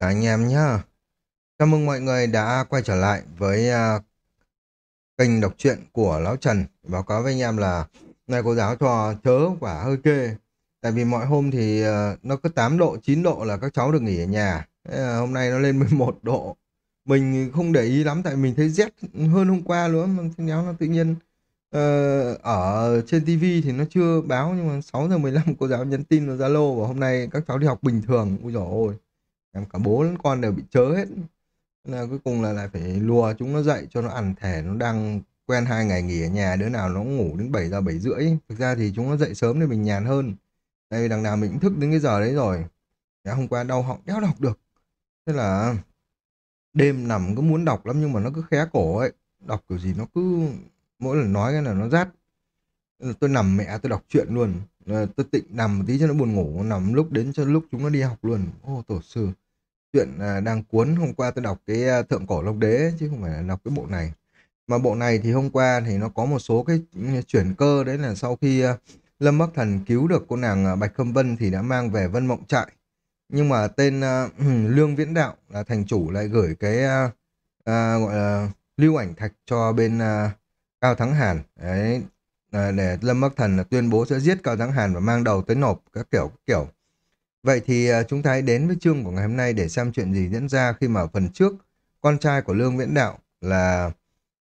Cả anh em nhá. Chào mừng mọi người đã quay trở lại với uh, kênh đọc truyện của Lão Trần. Báo cáo với anh em là nay cô giáo cho chớ quả hơi kê. Tại vì mọi hôm thì uh, nó cứ 8 độ, 9 độ là các cháu được nghỉ ở nhà. Thế là hôm nay nó lên 11 độ. Mình không để ý lắm tại mình thấy rét hơn hôm qua nữa. Mà đéo nó tự nhiên uh, ở trên tivi thì nó chưa báo nhưng mà 6 giờ 15 cô giáo nhắn tin vào Zalo và hôm nay các cháu đi học bình thường. Ui dồi ôi em cả bố lẫn con đều bị chớ hết. Là cuối cùng là lại phải lùa chúng nó dậy cho nó ăn thẻ, nó đang quen hai ngày nghỉ ở nhà, đứa nào nó ngủ đến 7 giờ 7 rưỡi. Thực ra thì chúng nó dậy sớm để mình nhàn hơn. Đây đằng nào mình cũng thức đến cái giờ đấy rồi. Ngày hôm qua đau họng, đéo đọc được. Thế là đêm nằm cứ muốn đọc lắm nhưng mà nó cứ khé cổ ấy. Đọc kiểu gì nó cứ, mỗi lần nói cái là nó rát. Tôi nằm mẹ, tôi đọc truyện luôn. Ờ, tôi tịnh nằm một tí cho nó buồn ngủ nằm lúc đến cho lúc chúng nó đi học luôn. Ô tổ sư chuyện à, đang cuốn hôm qua tôi đọc cái à, Thượng Cổ Long Đế ấy, chứ không phải là đọc cái bộ này. Mà bộ này thì hôm qua thì nó có một số cái ừ, chuyển cơ đấy là sau khi à, Lâm Bắc Thần cứu được cô nàng Bạch Khâm Vân thì đã mang về Vân Mộng Trại. Nhưng mà tên uh, Lương Viễn Đạo là thành chủ lại gửi cái uh, uh, gọi là lưu ảnh thạch cho bên uh, Cao Thắng Hàn. Đấy à, để Lâm Bắc Thần là tuyên bố sẽ giết Cao Thắng Hàn và mang đầu tới nộp các kiểu các kiểu Vậy thì à, chúng ta hãy đến với chương của ngày hôm nay để xem chuyện gì diễn ra khi mà ở phần trước con trai của Lương Viễn Đạo là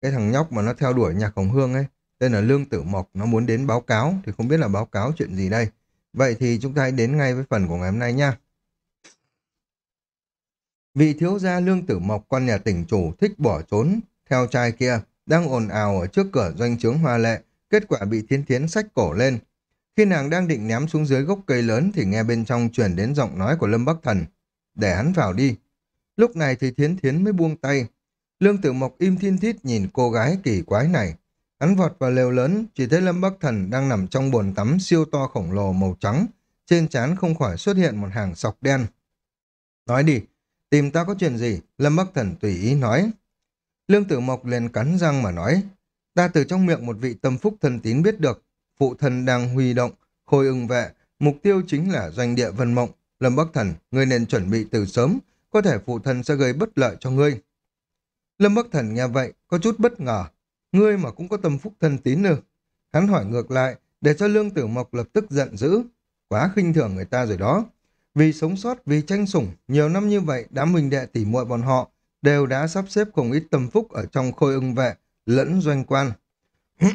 cái thằng nhóc mà nó theo đuổi nhạc Hồng Hương ấy, tên là Lương Tử Mộc, nó muốn đến báo cáo thì không biết là báo cáo chuyện gì đây. Vậy thì chúng ta hãy đến ngay với phần của ngày hôm nay nha. Vị thiếu gia Lương Tử Mộc con nhà tỉnh chủ thích bỏ trốn theo trai kia đang ồn ào ở trước cửa doanh trướng hoa lệ, kết quả bị Thiến Thiến xách cổ lên. Khi nàng đang định ném xuống dưới gốc cây lớn thì nghe bên trong truyền đến giọng nói của Lâm Bắc Thần. Để hắn vào đi. Lúc này thì Thiến Thiến mới buông tay. Lương Tử Mộc im thiên thít nhìn cô gái kỳ quái này. Hắn vọt vào lều lớn, chỉ thấy Lâm Bắc Thần đang nằm trong bồn tắm siêu to khổng lồ màu trắng. Trên trán không khỏi xuất hiện một hàng sọc đen. Nói đi, tìm ta có chuyện gì? Lâm Bắc Thần tùy ý nói. Lương Tử Mộc liền cắn răng mà nói. Ta từ trong miệng một vị tâm phúc thần tín biết được, phụ thần đang huy động, khôi ưng vệ, mục tiêu chính là doanh địa Vân Mộng. Lâm Bắc Thần, ngươi nên chuẩn bị từ sớm, có thể phụ thần sẽ gây bất lợi cho ngươi. Lâm Bắc Thần nghe vậy, có chút bất ngờ. Ngươi mà cũng có tâm phúc thân tín nữa. Hắn hỏi ngược lại, để cho Lương Tử Mộc lập tức giận dữ. Quá khinh thường người ta rồi đó. Vì sống sót, vì tranh sủng, nhiều năm như vậy, đám huynh đệ tỉ muội bọn họ đều đã sắp xếp không ít tâm phúc ở trong khôi ưng vệ, lẫn doanh quan.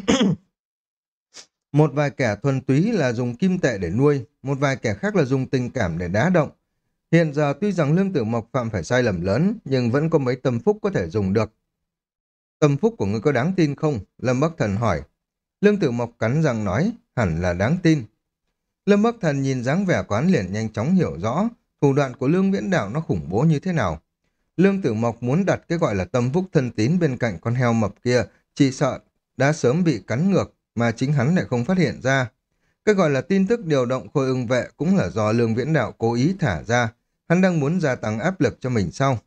một vài kẻ thuần túy là dùng kim tệ để nuôi, một vài kẻ khác là dùng tình cảm để đá động. Hiện giờ tuy rằng Lương Tử Mộc phạm phải sai lầm lớn, nhưng vẫn có mấy tâm phúc có thể dùng được. Tâm phúc của ngươi có đáng tin không? Lâm Bắc Thần hỏi. Lương Tử Mộc cắn răng nói, hẳn là đáng tin. Lâm Bắc Thần nhìn dáng vẻ quán liền nhanh chóng hiểu rõ thủ đoạn của Lương Viễn Đạo nó khủng bố như thế nào. Lương Tử Mộc muốn đặt cái gọi là tâm phúc thân tín bên cạnh con heo mập kia, chỉ sợ đã sớm bị cắn ngược mà chính hắn lại không phát hiện ra. Cái gọi là tin tức điều động khôi ưng vệ cũng là do Lương Viễn Đạo cố ý thả ra, hắn đang muốn gia tăng áp lực cho mình sau.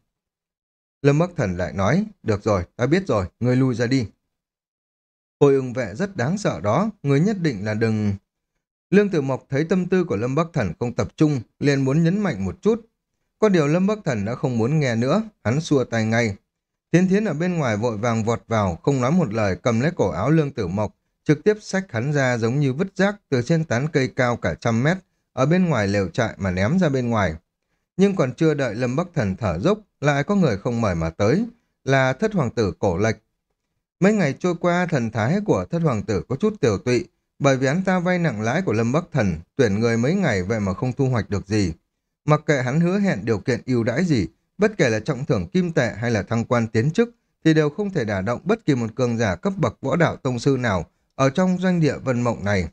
Lâm Bắc Thần lại nói, được rồi, ta biết rồi, ngươi lui ra đi. Khôi ưng vệ rất đáng sợ đó, người nhất định là đừng... Lương Tử Mộc thấy tâm tư của Lâm Bắc Thần không tập trung, liền muốn nhấn mạnh một chút. Có điều Lâm Bắc Thần đã không muốn nghe nữa, hắn xua tay ngay. Thiên Thiến ở bên ngoài vội vàng vọt vào, không nói một lời cầm lấy cổ áo Lương Tử Mộc, trực tiếp xách hắn ra giống như vứt rác từ trên tán cây cao cả trăm mét, ở bên ngoài lều trại mà ném ra bên ngoài. Nhưng còn chưa đợi Lâm Bắc Thần thở dốc, lại có người không mời mà tới, là thất hoàng tử cổ lệch. Mấy ngày trôi qua, thần thái của thất hoàng tử có chút tiểu tụy, bởi vì hắn ta vay nặng lãi của Lâm Bắc Thần, tuyển người mấy ngày vậy mà không thu hoạch được gì. Mặc kệ hắn hứa hẹn điều kiện ưu đãi gì, bất kể là trọng thưởng kim tệ hay là thăng quan tiến chức, thì đều không thể đả động bất kỳ một cường giả cấp bậc võ đạo tông sư nào ở trong doanh địa Vân Mộng này.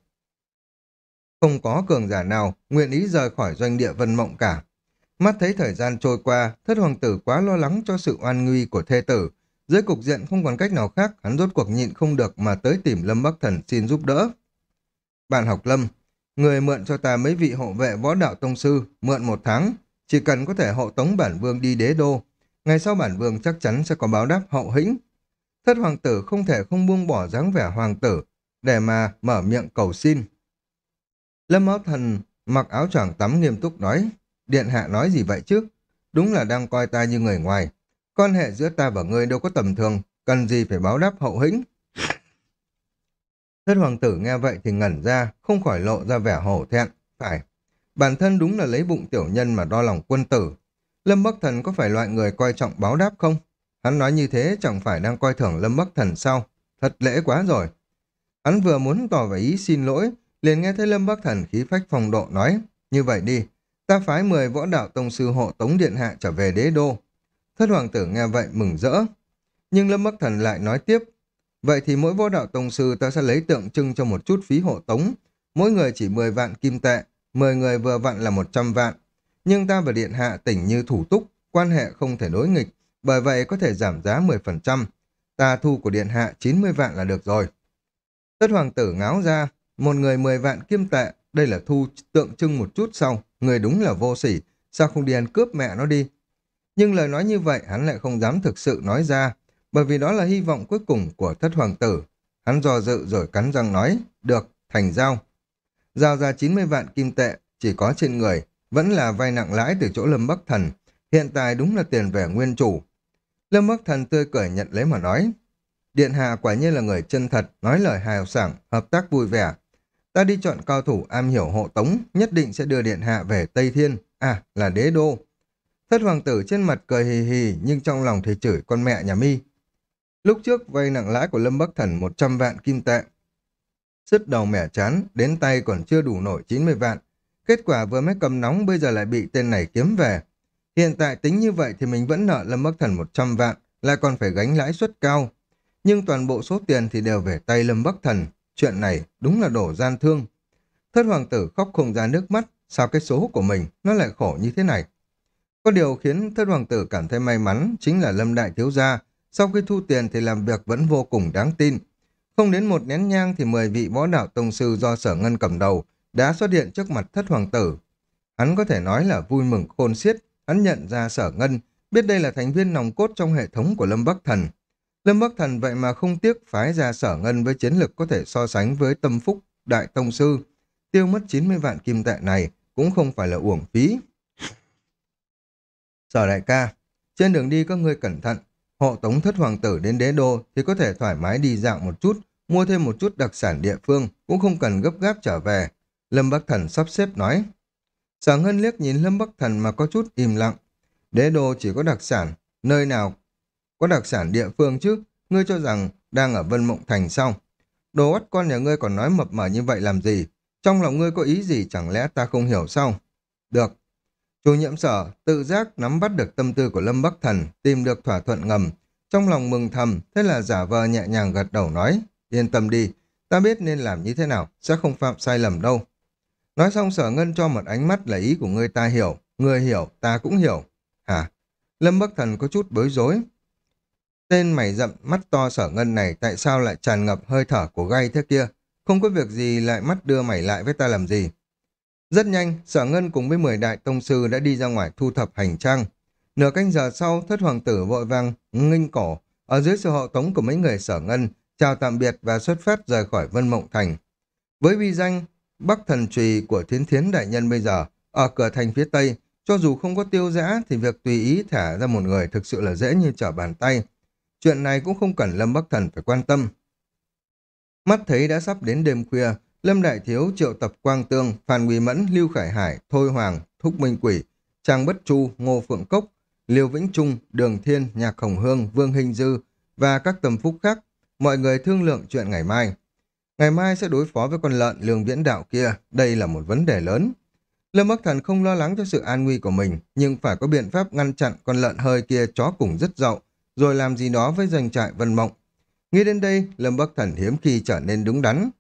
Không có cường giả nào nguyện ý rời khỏi doanh địa Vân Mộng cả. Mắt thấy thời gian trôi qua, thất hoàng tử quá lo lắng cho sự oan nguy của thê tử. Dưới cục diện không còn cách nào khác, hắn rốt cuộc nhịn không được mà tới tìm Lâm Bắc Thần xin giúp đỡ. Bạn học Lâm, người mượn cho ta mấy vị hộ vệ võ đạo tông sư, mượn một tháng, chỉ cần có thể hộ tống bản vương đi đế đô. Ngày sau bản vương chắc chắn sẽ có báo đáp hậu hĩnh. Thất hoàng tử không thể không buông bỏ dáng vẻ hoàng tử, để mà mở miệng cầu xin. Lâm Áo Thần mặc áo choàng tắm nghiêm túc nói, Điện hạ nói gì vậy chứ? đúng là đang coi ta như người ngoài. Quan hệ giữa ta và ngươi đâu có tầm thường, cần gì phải báo đáp hậu hĩnh. Thất hoàng tử nghe vậy thì ngẩn ra, không khỏi lộ ra vẻ hổ thẹn. Phải, bản thân đúng là lấy bụng tiểu nhân mà đo lòng quân tử. Lâm Bắc Thần có phải loại người coi trọng báo đáp không? Hắn nói như thế chẳng phải đang coi thường Lâm Bắc Thần sao? Thật lễ quá rồi. Hắn vừa muốn tỏ vẻ ý xin lỗi, liền nghe thấy Lâm Bắc Thần khí phách phong độ nói, như vậy đi, ta phái 10 võ đạo tông sư hộ tống điện hạ trở về đế đô. Thất hoàng tử nghe vậy mừng rỡ. Nhưng Lâm Bắc Thần lại nói tiếp, vậy thì mỗi võ đạo tông sư ta sẽ lấy tượng trưng cho một chút phí hộ tống, mỗi người chỉ 10 vạn kim tệ, 10 người vừa vặn là 100 vạn. Nhưng ta và điện hạ tỉnh như thủ túc, quan hệ không thể đối nghịch, bởi vậy có thể giảm giá 10%. Ta thu của điện hạ 90 vạn là được rồi. Tất hoàng tử ngáo ra, một người 10 vạn kim tệ, đây là thu tượng trưng một chút sau, người đúng là vô sỉ, sao không đi ăn cướp mẹ nó đi. Nhưng lời nói như vậy hắn lại không dám thực sự nói ra, bởi vì đó là hy vọng cuối cùng của thất hoàng tử. Hắn do dự rồi cắn răng nói, được, thành giao. Giao ra 90 vạn kim tệ, chỉ có trên người, vẫn là vay nặng lãi từ chỗ Lâm Bắc Thần. Hiện tại đúng là tiền về nguyên chủ. Lâm Bắc Thần tươi cười nhận lấy mà nói, Điện hạ quả nhiên là người chân thật, nói lời hào sảng, hợp tác vui vẻ. Ta đi chọn cao thủ am hiểu hộ tống, nhất định sẽ đưa điện hạ về Tây Thiên, à, là đế đô. Thất hoàng tử trên mặt cười hì hì, nhưng trong lòng thì chửi con mẹ nhà mi. Lúc trước vay nặng lãi của Lâm Bắc Thần 100 vạn kim tệ. Sứt đầu mẻ chán, đến tay còn chưa đủ nổi 90 vạn. Kết quả vừa mới cầm nóng bây giờ lại bị tên này kiếm về. Hiện tại tính như vậy thì mình vẫn nợ Lâm Bắc Thần 100 vạn, lại còn phải gánh lãi suất cao, nhưng toàn bộ số tiền thì đều về tay Lâm Bắc Thần. Chuyện này đúng là đổ gian thương. Thất hoàng tử khóc không ra nước mắt, sao cái số của mình nó lại khổ như thế này. Có điều khiến thất hoàng tử cảm thấy may mắn chính là Lâm Đại Thiếu Gia, sau khi thu tiền thì làm việc vẫn vô cùng đáng tin. Không đến một nén nhang thì 10 vị võ đạo tông sư do sở ngân cầm đầu đã xuất hiện trước mặt thất hoàng tử. Hắn có thể nói là vui mừng khôn xiết, hắn nhận ra sở ngân, biết đây là thành viên nòng cốt trong hệ thống của Lâm Bắc Thần, Lâm Bắc Thần vậy mà không tiếc phái ra sở ngân với chiến lực có thể so sánh với tâm phúc đại tông sư. Tiêu mất 90 vạn kim tệ này cũng không phải là uổng phí. Sở đại ca, trên đường đi các ngươi cẩn thận, hộ tống thất hoàng tử đến đế đô thì có thể thoải mái đi dạo một chút, mua thêm một chút đặc sản địa phương, cũng không cần gấp gáp trở về. Lâm Bắc Thần sắp xếp nói. Sở Ngân liếc nhìn Lâm Bắc Thần mà có chút im lặng. Đế đô chỉ có đặc sản, nơi nào có đặc sản địa phương chứ, ngươi cho rằng đang ở Vân Mộng Thành sao? Đồ ắt con nhà ngươi còn nói mập mờ như vậy làm gì? Trong lòng ngươi có ý gì chẳng lẽ ta không hiểu sao? Được. Chủ nhiệm sở tự giác nắm bắt được tâm tư của Lâm Bắc Thần, tìm được thỏa thuận ngầm. Trong lòng mừng thầm, thế là giả vờ nhẹ nhàng gật đầu nói, yên tâm đi, ta biết nên làm như thế nào, sẽ không phạm sai lầm đâu. Nói xong sở ngân cho một ánh mắt là ý của người ta hiểu, người hiểu, ta cũng hiểu. Hả? Lâm Bắc Thần có chút bối rối. Tên mày rậm mắt to sở ngân này tại sao lại tràn ngập hơi thở của gay thế kia? Không có việc gì lại mắt đưa mày lại với ta làm gì? Rất nhanh, sở ngân cùng với 10 đại tông sư đã đi ra ngoài thu thập hành trang. Nửa canh giờ sau, thất hoàng tử vội vàng, nghinh cổ, ở dưới sự hộ tống của mấy người sở ngân, chào tạm biệt và xuất phát rời khỏi Vân Mộng Thành. Với vi danh Bắc Thần Trùy của Thiến Thiến Đại Nhân bây giờ, ở cửa thành phía Tây, cho dù không có tiêu giã thì việc tùy ý thả ra một người thực sự là dễ như trở bàn tay. Chuyện này cũng không cần Lâm Bắc Thần phải quan tâm. Mắt thấy đã sắp đến đêm khuya, Lâm Đại Thiếu triệu tập Quang Tương, Phan Nguy Mẫn, Lưu Khải Hải, Thôi Hoàng, Thúc Minh Quỷ, Trang Bất Chu, Ngô Phượng Cốc, Liêu Vĩnh Trung, Đường Thiên, Nhạc Hồng Hương, Vương Hình Dư và các tầm phúc khác. Mọi người thương lượng chuyện ngày mai. Ngày mai sẽ đối phó với con lợn lường viễn đạo kia. Đây là một vấn đề lớn. Lâm Bắc Thần không lo lắng cho sự an nguy của mình, nhưng phải có biện pháp ngăn chặn con lợn hơi kia chó cùng rất dậu, rồi làm gì đó với doanh trại Vân Mộng. Nghĩ đến đây, Lâm Bắc Thần hiếm khi trở nên đúng đắn.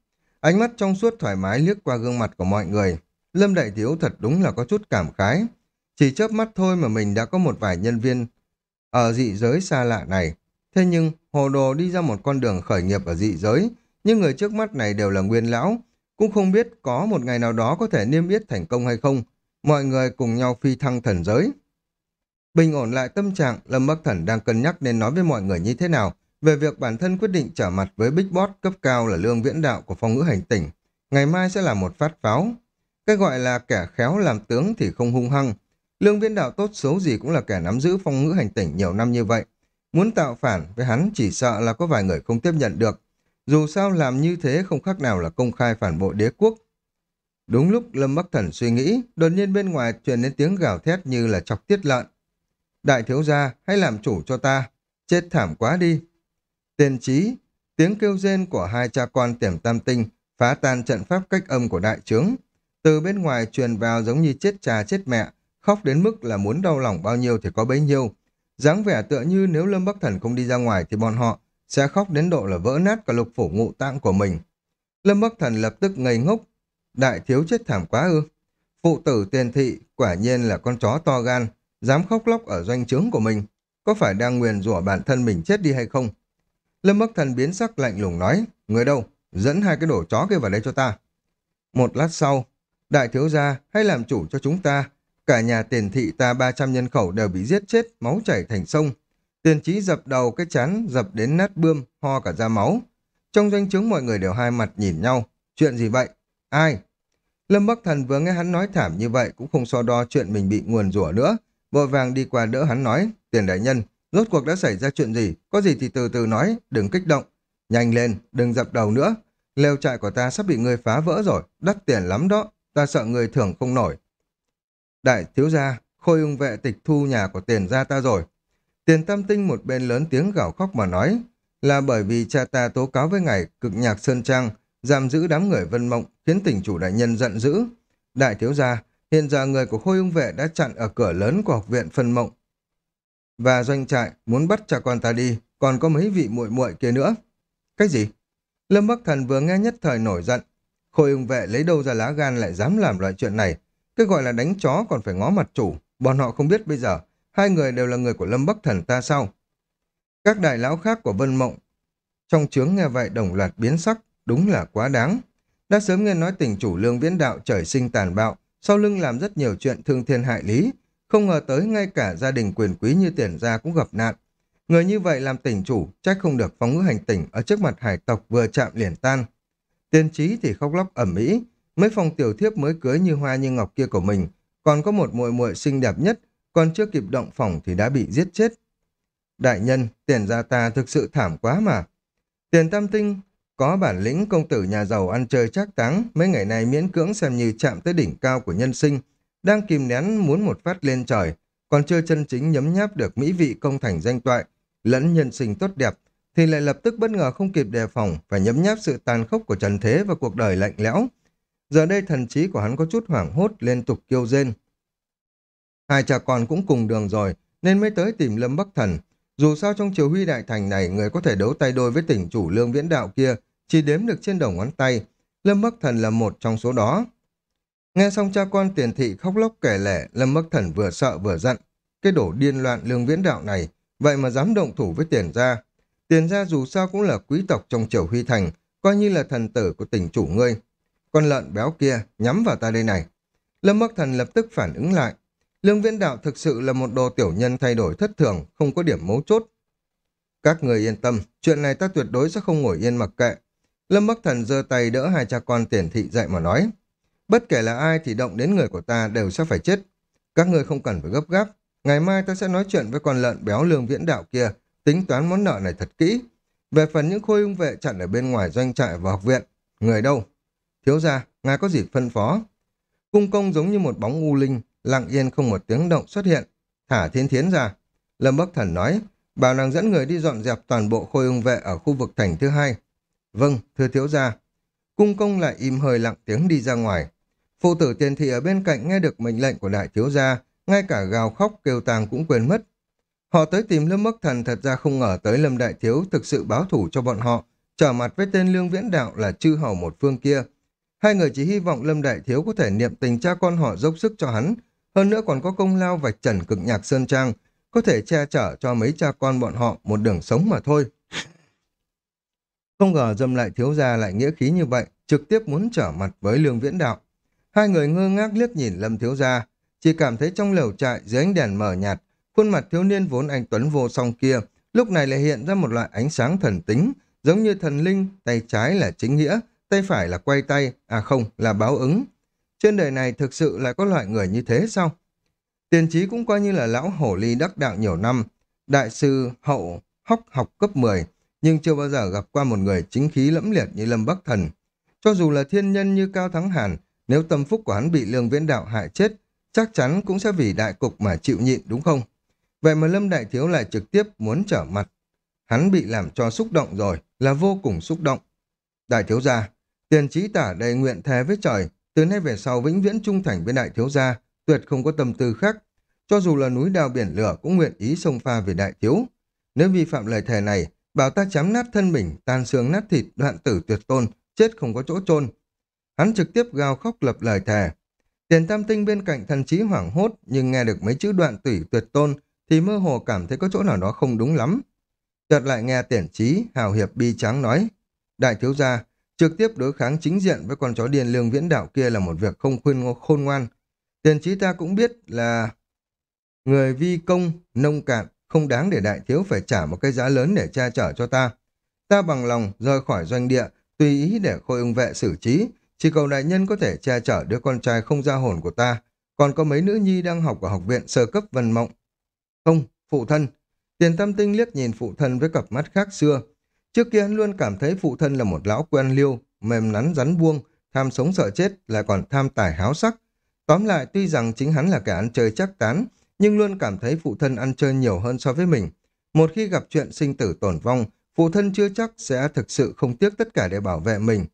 Ánh mắt trong suốt thoải mái liếc qua gương mặt của mọi người. Lâm Đại Thiếu thật đúng là có chút cảm khái. Chỉ chớp mắt thôi mà mình đã có một vài nhân viên ở dị giới xa lạ này. Thế nhưng, hồ đồ đi ra một con đường khởi nghiệp ở dị giới, nhưng người trước mắt này đều là nguyên lão, cũng không biết có một ngày nào đó có thể niêm yết thành công hay không. Mọi người cùng nhau phi thăng thần giới. Bình ổn lại tâm trạng, Lâm Bắc Thần đang cân nhắc nên nói với mọi người như thế nào về việc bản thân quyết định trở mặt với Big Boss cấp cao là lương viễn đạo của phong ngữ hành tỉnh. Ngày mai sẽ là một phát pháo. Cái gọi là kẻ khéo làm tướng thì không hung hăng. Lương Viễn Đạo tốt xấu gì cũng là kẻ nắm giữ phong ngữ hành tỉnh nhiều năm như vậy. Muốn tạo phản với hắn chỉ sợ là có vài người không tiếp nhận được. Dù sao làm như thế không khác nào là công khai phản bội đế quốc. Đúng lúc Lâm Bắc Thần suy nghĩ, đột nhiên bên ngoài truyền đến tiếng gào thét như là chọc tiết lợn. Đại thiếu gia, hãy làm chủ cho ta. Chết thảm quá đi. Tiền trí, tiếng kêu rên của hai cha con tiềm tam tinh phá tan trận pháp cách âm của đại trướng. Từ bên ngoài truyền vào giống như chết cha chết mẹ, khóc đến mức là muốn đau lòng bao nhiêu thì có bấy nhiêu. dáng vẻ tựa như nếu Lâm Bắc Thần không đi ra ngoài thì bọn họ sẽ khóc đến độ là vỡ nát cả lục phủ ngụ tạng của mình. Lâm Bắc Thần lập tức ngây ngốc. Đại thiếu chết thảm quá ư. Phụ tử tiền thị quả nhiên là con chó to gan, dám khóc lóc ở doanh trướng của mình. Có phải đang nguyền rủa bản thân mình chết đi hay không? Lâm Bắc Thần biến sắc lạnh lùng nói, người đâu, dẫn hai cái đổ chó kia vào đây cho ta. Một lát sau, đại thiếu gia hay làm chủ cho chúng ta. Cả nhà tiền thị ta 300 nhân khẩu đều bị giết chết, máu chảy thành sông. Tiền trí dập đầu cái chán, dập đến nát bươm, ho cả ra máu. Trong doanh chứng mọi người đều hai mặt nhìn nhau. Chuyện gì vậy? Ai? Lâm Bắc Thần vừa nghe hắn nói thảm như vậy cũng không so đo chuyện mình bị nguồn rủa nữa. Vội vàng đi qua đỡ hắn nói, tiền đại nhân, rốt cuộc đã xảy ra chuyện gì? Có gì thì từ từ nói, đừng kích động. Nhanh lên, đừng dập đầu nữa. Lều trại của ta sắp bị người phá vỡ rồi, đắt tiền lắm đó, ta sợ người thưởng không nổi. Đại thiếu gia, khôi ung vệ tịch thu nhà của tiền gia ta rồi. Tiền tam tinh một bên lớn tiếng gào khóc mà nói, là bởi vì cha ta tố cáo với ngài cực nhạc Sơn Trang, giam giữ đám người vân mộng, khiến tỉnh chủ đại nhân giận dữ. Đại thiếu gia, hiện giờ người của khôi ung vệ đã chặn ở cửa lớn của học viện phân mộng. Và doanh trại muốn bắt cha con ta đi, còn có mấy vị muội muội kia nữa. Cái gì? Lâm Bắc Thần vừa nghe nhất thời nổi giận. Khôi ung vệ lấy đâu ra lá gan lại dám làm loại chuyện này. Cái gọi là đánh chó còn phải ngó mặt chủ. Bọn họ không biết bây giờ, hai người đều là người của Lâm Bắc Thần ta sao? Các đại lão khác của Vân Mộng trong chướng nghe vậy đồng loạt biến sắc, đúng là quá đáng. Đã sớm nghe nói tỉnh chủ lương viễn đạo trời sinh tàn bạo, sau lưng làm rất nhiều chuyện thương thiên hại lý. Không ngờ tới ngay cả gia đình quyền quý như tiền gia cũng gặp nạn. Người như vậy làm tỉnh chủ, trách không được phóng ngữ hành tỉnh ở trước mặt hải tộc vừa chạm liền tan. Tiên trí thì khóc lóc ẩm mỹ, mấy phòng tiểu thiếp mới cưới như hoa như ngọc kia của mình, còn có một muội muội xinh đẹp nhất, còn chưa kịp động phòng thì đã bị giết chết. Đại nhân, tiền gia ta thực sự thảm quá mà. Tiền tam tinh, có bản lĩnh công tử nhà giàu ăn chơi chắc táng, mấy ngày này miễn cưỡng xem như chạm tới đỉnh cao của nhân sinh, đang kìm nén muốn một phát lên trời, còn chưa chân chính nhấm nháp được mỹ vị công thành danh toại, lẫn nhân sinh tốt đẹp, thì lại lập tức bất ngờ không kịp đề phòng phải nhấm nháp sự tàn khốc của trần thế và cuộc đời lạnh lẽo. Giờ đây thần trí của hắn có chút hoảng hốt liên tục kêu rên. Hai cha con cũng cùng đường rồi, nên mới tới tìm Lâm Bắc Thần. Dù sao trong triều huy đại thành này, người có thể đấu tay đôi với tỉnh chủ lương viễn đạo kia, chỉ đếm được trên đầu ngón tay. Lâm Bắc Thần là một trong số đó. Nghe xong cha con tiền thị khóc lóc kể lể, Lâm Bắc Thần vừa sợ vừa giận. Cái đổ điên loạn lương viễn đạo này, vậy mà dám động thủ với tiền gia. Tiền gia dù sao cũng là quý tộc trong triều huy thành, coi như là thần tử của tỉnh chủ ngươi. Con lợn béo kia nhắm vào ta đây này. Lâm Bắc Thần lập tức phản ứng lại. Lương Viễn Đạo thực sự là một đồ tiểu nhân thay đổi thất thường, không có điểm mấu chốt. Các người yên tâm, chuyện này ta tuyệt đối sẽ không ngồi yên mặc kệ. Lâm Bắc Thần giơ tay đỡ hai cha con tiền thị dậy mà nói. Bất kể là ai thì động đến người của ta đều sẽ phải chết. Các ngươi không cần phải gấp gáp. Ngày mai ta sẽ nói chuyện với con lợn béo lương viễn đạo kia, tính toán món nợ này thật kỹ. Về phần những khôi ung vệ chặn ở bên ngoài doanh trại và học viện, người đâu? Thiếu ra, ngài có gì phân phó? Cung công giống như một bóng u linh, lặng yên không một tiếng động xuất hiện. Thả thiên thiến ra. Lâm Bắc Thần nói, bảo nàng dẫn người đi dọn dẹp toàn bộ khôi ung vệ ở khu vực thành thứ hai. Vâng, thưa thiếu gia. Cung công lại im hơi lặng tiếng đi ra ngoài. Phụ tử tiền thị ở bên cạnh nghe được mệnh lệnh của đại thiếu gia, ngay cả gào khóc kêu tàng cũng quên mất. Họ tới tìm Lâm Bắc Thần thật ra không ngờ tới Lâm Đại Thiếu thực sự báo thủ cho bọn họ, trở mặt với tên Lương Viễn Đạo là chư hầu một phương kia. Hai người chỉ hy vọng Lâm Đại Thiếu có thể niệm tình cha con họ dốc sức cho hắn, hơn nữa còn có công lao vạch trần cực nhạc Sơn Trang, có thể che chở cho mấy cha con bọn họ một đường sống mà thôi. Không ngờ dâm lại thiếu gia lại nghĩa khí như vậy, trực tiếp muốn trở mặt với Lương Viễn Đạo. Hai người ngơ ngác liếc nhìn Lâm thiếu gia, chỉ cảm thấy trong lều trại dưới ánh đèn mờ nhạt, khuôn mặt thiếu niên vốn anh Tuấn vô song kia, lúc này lại hiện ra một loại ánh sáng thần tính, giống như thần linh, tay trái là chính nghĩa, tay phải là quay tay, à không, là báo ứng. Trên đời này thực sự lại có loại người như thế sao? Tiền trí cũng coi như là lão hổ ly đắc đạo nhiều năm, đại sư hậu hóc học cấp 10, nhưng chưa bao giờ gặp qua một người chính khí lẫm liệt như Lâm Bắc Thần. Cho dù là thiên nhân như Cao Thắng Hàn, nếu tâm phúc của hắn bị lương viễn đạo hại chết, chắc chắn cũng sẽ vì đại cục mà chịu nhịn đúng không? Vậy mà Lâm Đại Thiếu lại trực tiếp muốn trở mặt. Hắn bị làm cho xúc động rồi, là vô cùng xúc động. Đại Thiếu Gia, tiền trí tả đầy nguyện thề với trời, từ nay về sau vĩnh viễn trung thành với Đại Thiếu Gia, tuyệt không có tâm tư khác. Cho dù là núi đào biển lửa cũng nguyện ý xông pha về Đại Thiếu. Nếu vi phạm lời thề này, bảo ta chém nát thân mình, tan xương nát thịt, đoạn tử tuyệt tôn, chết không có chỗ chôn Hắn trực tiếp gào khóc lập lời thề. Tiền tam tinh bên cạnh thần trí hoảng hốt, nhưng nghe được mấy chữ đoạn tủy tuyệt tôn, thì mơ hồ cảm thấy có chỗ nào đó không đúng lắm. Chợt lại nghe tiền trí, hào hiệp bi tráng nói, Đại thiếu gia, trực tiếp đối kháng chính diện với con chó điên lương viễn đạo kia là một việc không khuyên khôn ngoan. Tiền trí ta cũng biết là người vi công, nông cạn, không đáng để đại thiếu phải trả một cái giá lớn để che chở cho ta. Ta bằng lòng rời khỏi doanh địa, tùy ý để khôi ưng vệ xử trí, chỉ cầu đại nhân có thể che chở đứa con trai không ra hồn của ta, còn có mấy nữ nhi đang học ở học viện sơ cấp vân mộng. Không, phụ thân. Tiền tâm tinh liếc nhìn phụ thân với cặp mắt khác xưa. Trước kia hắn luôn cảm thấy phụ thân là một lão quen liêu, mềm nắn rắn buông, tham sống sợ chết, lại còn tham tài háo sắc. Tóm lại, tuy rằng chính hắn là kẻ ăn chơi chắc tán, nhưng luôn cảm thấy phụ thân ăn chơi nhiều hơn so với mình. Một khi gặp chuyện sinh tử tổn vong, phụ thân chưa chắc sẽ thực sự không tiếc tất cả để bảo vệ mình.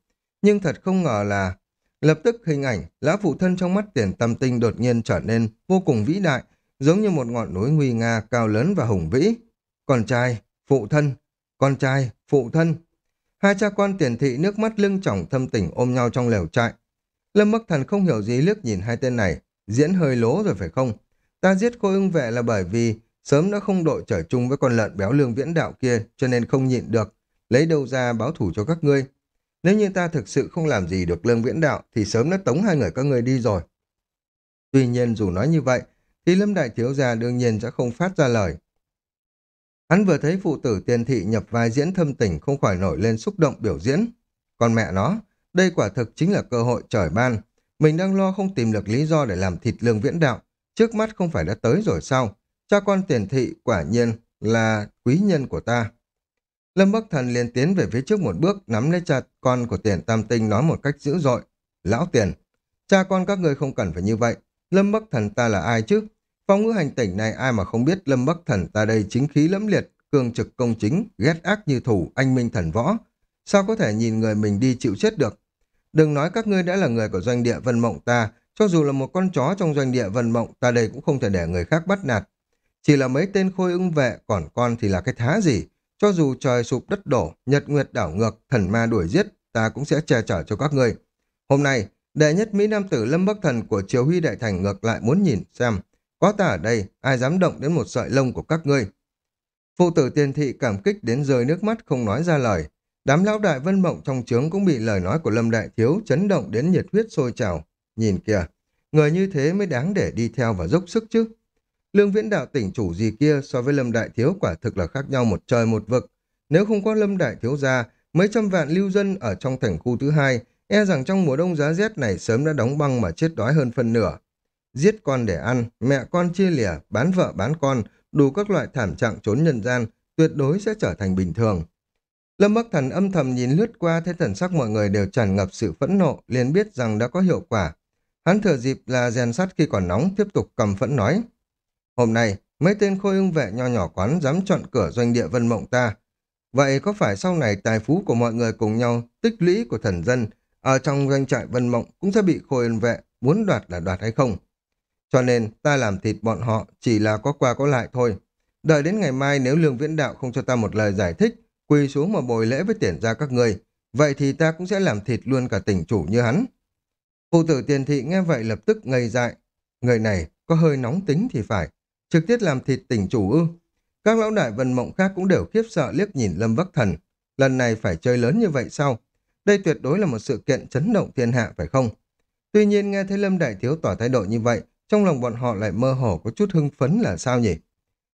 Nhưng thật không ngờ là lập tức hình ảnh lão phụ thân trong mắt tiền tâm tinh đột nhiên trở nên vô cùng vĩ đại, giống như một ngọn núi nguy nga cao lớn và hùng vĩ. Con trai, phụ thân, con trai, phụ thân. Hai cha con tiền thị nước mắt lưng trọng thâm tình ôm nhau trong lều trại. Lâm Bắc Thần không hiểu gì liếc nhìn hai tên này, diễn hơi lố rồi phải không? Ta giết cô ưng vệ là bởi vì sớm đã không đội trở chung với con lợn béo lương viễn đạo kia cho nên không nhịn được, lấy đâu ra báo thủ cho các ngươi. Nếu như ta thực sự không làm gì được lương viễn đạo thì sớm đã tống hai người các ngươi đi rồi. Tuy nhiên dù nói như vậy, thì Lâm Đại Thiếu Gia đương nhiên sẽ không phát ra lời. Hắn vừa thấy phụ tử tiền thị nhập vai diễn thâm tình không khỏi nổi lên xúc động biểu diễn. Còn mẹ nó, đây quả thực chính là cơ hội trời ban. Mình đang lo không tìm được lý do để làm thịt lương viễn đạo. Trước mắt không phải đã tới rồi sao? Cha con tiền thị quả nhiên là quý nhân của ta. Lâm Bắc Thần liền tiến về phía trước một bước, nắm lấy cha con của tiền tam tinh nói một cách dữ dội. Lão tiền, cha con các người không cần phải như vậy. Lâm Bắc Thần ta là ai chứ? Phong ngữ hành tỉnh này ai mà không biết Lâm Bắc Thần ta đây chính khí lẫm liệt, cường trực công chính, ghét ác như thủ, anh minh thần võ. Sao có thể nhìn người mình đi chịu chết được? Đừng nói các ngươi đã là người của doanh địa Vân Mộng ta, cho dù là một con chó trong doanh địa Vân Mộng ta đây cũng không thể để người khác bắt nạt. Chỉ là mấy tên khôi ưng vệ, còn con thì là cái thá gì? Cho dù trời sụp đất đổ, nhật nguyệt đảo ngược, thần ma đuổi giết, ta cũng sẽ che chở cho các người Hôm nay, đệ nhất Mỹ Nam tử Lâm Bắc Thần của Triều Huy Đại Thành ngược lại muốn nhìn xem, có ta ở đây, ai dám động đến một sợi lông của các ngươi. Phụ tử tiền thị cảm kích đến rơi nước mắt không nói ra lời. Đám lão đại vân mộng trong trướng cũng bị lời nói của Lâm Đại Thiếu chấn động đến nhiệt huyết sôi trào. Nhìn kìa, người như thế mới đáng để đi theo và dốc sức chứ. Lương viễn đạo tỉnh chủ gì kia so với Lâm Đại Thiếu quả thực là khác nhau một trời một vực. Nếu không có Lâm Đại Thiếu ra, mấy trăm vạn lưu dân ở trong thành khu thứ hai, e rằng trong mùa đông giá rét này sớm đã đóng băng mà chết đói hơn phân nửa. Giết con để ăn, mẹ con chia lìa, bán vợ bán con, đủ các loại thảm trạng trốn nhân gian, tuyệt đối sẽ trở thành bình thường. Lâm Bắc Thần âm thầm nhìn lướt qua thấy thần sắc mọi người đều tràn ngập sự phẫn nộ, liền biết rằng đã có hiệu quả. Hắn thừa dịp là rèn sắt khi còn nóng, tiếp tục cầm phẫn nói. Hôm nay, mấy tên khôi ưng vệ nho nhỏ quán dám chọn cửa doanh địa vân mộng ta. Vậy có phải sau này tài phú của mọi người cùng nhau, tích lũy của thần dân, ở trong doanh trại vân mộng cũng sẽ bị khôi ưng vệ muốn đoạt là đoạt hay không? Cho nên ta làm thịt bọn họ chỉ là có qua có lại thôi. Đợi đến ngày mai nếu lương viễn đạo không cho ta một lời giải thích, quỳ xuống mà bồi lễ với tiền ra các người, vậy thì ta cũng sẽ làm thịt luôn cả tỉnh chủ như hắn. Phụ tử tiền thị nghe vậy lập tức ngây dại. Người này có hơi nóng tính thì phải. Trực tiếp làm thịt tỉnh chủ ư. Các lão đại vân mộng khác cũng đều khiếp sợ liếc nhìn Lâm Bắc Thần. Lần này phải chơi lớn như vậy sao? Đây tuyệt đối là một sự kiện chấn động thiên hạ phải không? Tuy nhiên nghe thấy Lâm Đại Thiếu tỏ thái độ như vậy, trong lòng bọn họ lại mơ hồ có chút hưng phấn là sao nhỉ?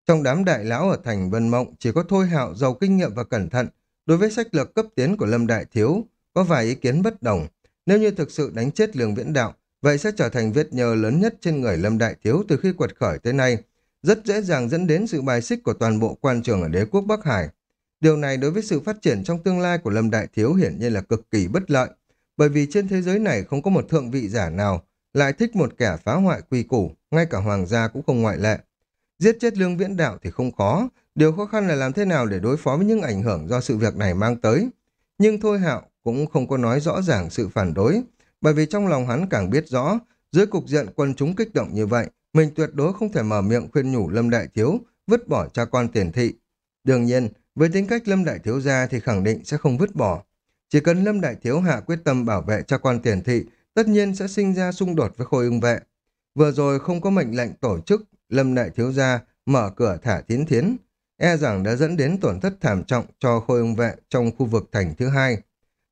Trong đám đại lão ở thành Vân Mộng chỉ có Thôi Hạo giàu kinh nghiệm và cẩn thận. Đối với sách lược cấp tiến của Lâm Đại Thiếu, có vài ý kiến bất đồng. Nếu như thực sự đánh chết lường viễn đạo, vậy sẽ trở thành vết nhơ lớn nhất trên người Lâm Đại Thiếu từ khi quật khởi tới nay, rất dễ dàng dẫn đến sự bài xích của toàn bộ quan trường ở đế quốc Bắc Hải. Điều này đối với sự phát triển trong tương lai của Lâm Đại Thiếu hiển nhiên là cực kỳ bất lợi, bởi vì trên thế giới này không có một thượng vị giả nào lại thích một kẻ phá hoại quy củ, ngay cả hoàng gia cũng không ngoại lệ. Giết chết lương viễn đạo thì không khó, điều khó khăn là làm thế nào để đối phó với những ảnh hưởng do sự việc này mang tới. Nhưng Thôi Hạo cũng không có nói rõ ràng sự phản đối, bởi vì trong lòng hắn càng biết rõ, dưới cục diện quân chúng kích động như vậy, mình tuyệt đối không thể mở miệng khuyên nhủ Lâm Đại Thiếu, vứt bỏ cha con tiền thị. Đương nhiên, với tính cách Lâm Đại Thiếu ra thì khẳng định sẽ không vứt bỏ. Chỉ cần Lâm Đại Thiếu hạ quyết tâm bảo vệ cha con tiền thị, tất nhiên sẽ sinh ra xung đột với khôi ưng vệ. Vừa rồi không có mệnh lệnh tổ chức, Lâm Đại Thiếu gia mở cửa thả thiến thiến, e rằng đã dẫn đến tổn thất thảm trọng cho khôi ưng vệ trong khu vực thành thứ hai.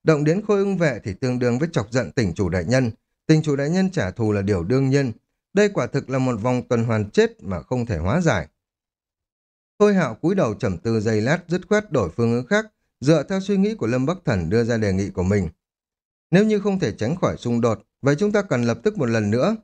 Động đến khôi ưng vệ thì tương đương với chọc giận tỉnh chủ đại nhân. Tỉnh chủ đại nhân trả thù là điều đương nhiên. Đây quả thực là một vòng tuần hoàn chết mà không thể hóa giải. Thôi hạo cúi đầu trầm tư giây lát dứt khoát đổi phương hướng khác, dựa theo suy nghĩ của Lâm Bắc Thần đưa ra đề nghị của mình. Nếu như không thể tránh khỏi xung đột, vậy chúng ta cần lập tức một lần nữa